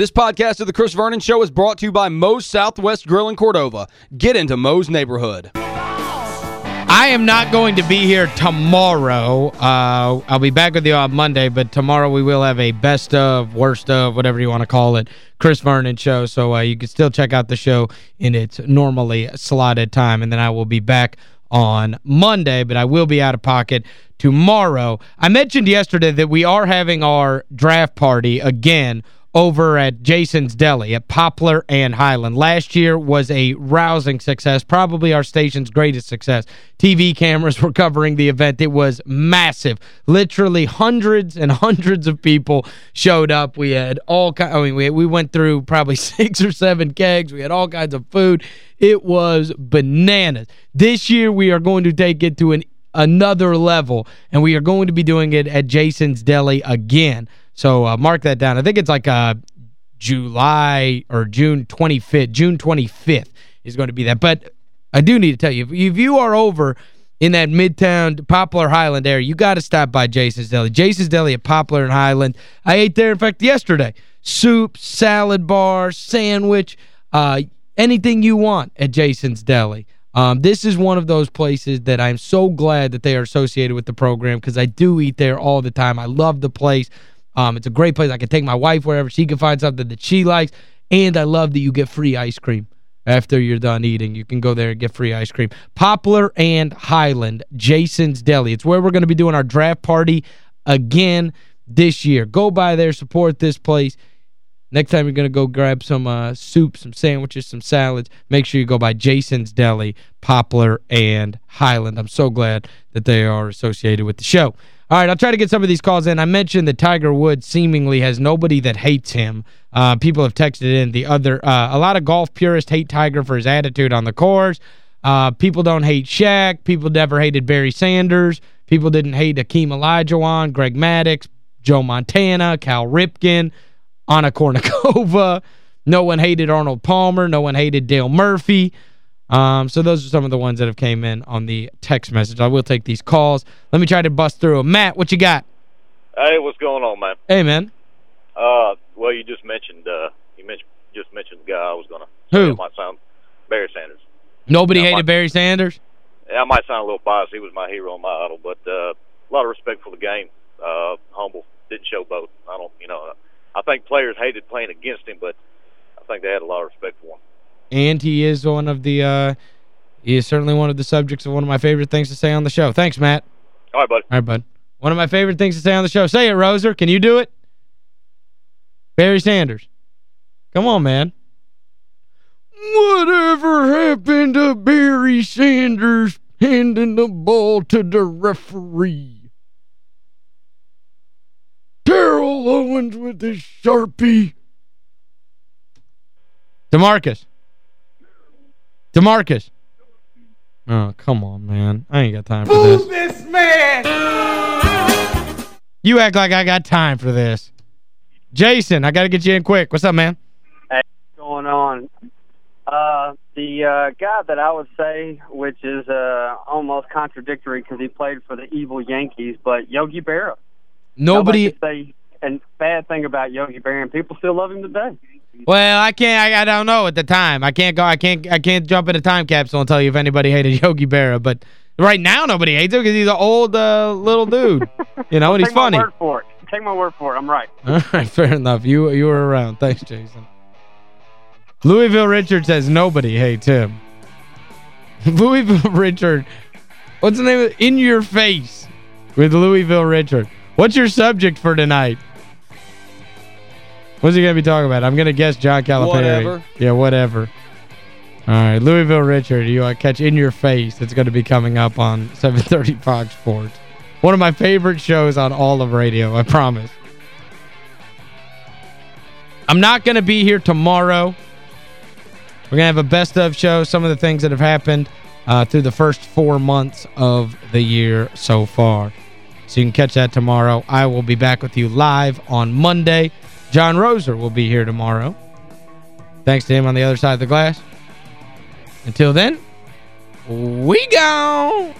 This podcast of The Chris Vernon Show is brought to you by Moe's Southwest Grill in Cordova. Get into Moe's neighborhood. I am not going to be here tomorrow. Uh, I'll be back with you on Monday, but tomorrow we will have a best of, worst of, whatever you want to call it, Chris Vernon show. So uh, you can still check out the show in its normally slotted time, and then I will be back on Monday, but I will be out of pocket tomorrow. I mentioned yesterday that we are having our draft party again over at Jason's Deli at Poplar and Highland. Last year was a rousing success, probably our station's greatest success. TV cameras were covering the event. It was massive. Literally hundreds and hundreds of people showed up. We had all I mean we we went through probably 6 or 7 kegs. We had all kinds of food. It was bananas. This year we are going to take it to an another level and we are going to be doing it at Jason's Deli again. So uh, mark that down. I think it's like uh, July or June 25th. June 25th is going to be that. But I do need to tell you, if, you are over in that Midtown, Poplar Highland area, you got to stop by Jason's Deli. Jason's Deli at Poplar and Highland. I ate there, in fact, yesterday. Soup, salad bar, sandwich, uh, anything you want at Jason's Deli. Um, this is one of those places that I'm so glad that they are associated with the program because I do eat there all the time. I love the place. Um, it's a great place. I can take my wife wherever she can find something that she likes. And I love that you get free ice cream after you're done eating. You can go there and get free ice cream. Poplar and Highland, Jason's Deli. It's where we're going to be doing our draft party again this year. Go by there, support this place. Next time you're going to go grab some uh, soup, some sandwiches, some salads, make sure you go by Jason's Deli, Poplar, and Highland. I'm so glad that they are associated with the show. All right, I'll try to get some of these calls in. I mentioned that Tiger Woods seemingly has nobody that hates him. Uh, people have texted in the other uh, a lot of golf purists hate Tiger for his attitude on the course. Uh, people don't hate Shaq. People never hated Barry Sanders. People didn't hate Akeem Olajuwon, Greg Maddux, Joe Montana, Cal Ripken, Anna Kournikova. No one hated Arnold Palmer. No one hated Dale Murphy. Um, so those are some of the ones that have came in on the text message. I will take these calls. Let me try to bust through them. Matt, what you got? Hey, what's going on, man? Hey, man. Uh, well, you just mentioned uh, you mentioned just mentioned the guy I was going to Who? might sound Barry Sanders. Nobody hated my- Barry Sanders? Yeah, I might sound a little biased. He was my hero and my idol, but uh, a lot of respect for the game. Uh, humble, didn't show both. I don't, you know, I think players hated playing against him, but I think they had a lot of respect for him. And he is one of the uh he is certainly one of the subjects of one of my favorite things to say on the show. Thanks, Matt. All right, buddy. All right, bud. One of my favorite things to say on the show. Say it, Roser. Can you do it? Barry Sanders. Come on, man. Whatever happened to Barry Sanders handing the ball to the referee? Terrell Owens with his Sharpie. DeMarcus. DeMarcus. Oh, come on, man. I ain't got time for this. this man! You act like I got time for this. Jason, I got to get you in quick. What's up, man? Hey, going on. Uh, the uh, guy that I would say, which is uh, almost contradictory because he played for the evil Yankees, but Yogi Berra. Nobody could say a bad thing about Yogi Berra, and people still love him today. Well, I can't I, I don't know at the time. I can't go I can't I can't jump in a time capsule and tell you if anybody hated Yogi Berra, but right now nobody hates him because he's an old uh, little dude. you know, and he's funny. Take my word for it. Take my word for it. I'm right. All right, fair enough. You you were around. Thanks, Jason. Louisville Richard says nobody hates him. Louisville Richard. What's the name of it? In Your Face with Louisville Richard. What's your subject for tonight? What's he going to be talking about? I'm going to guess John Calipari. Whatever. Yeah, whatever. All right, Louisville Richard, you uh, catch In Your Face. It's going to be coming up on 730 Fox Sports. One of my favorite shows on all of radio, I promise. I'm not going to be here tomorrow. We're going to have a best of show, some of the things that have happened uh, through the first four months of the year so far. So you can catch that tomorrow. I will be back with you live on Monday. John Roser will be here tomorrow. Thanks to him on the other side of the glass. Until then, we gone.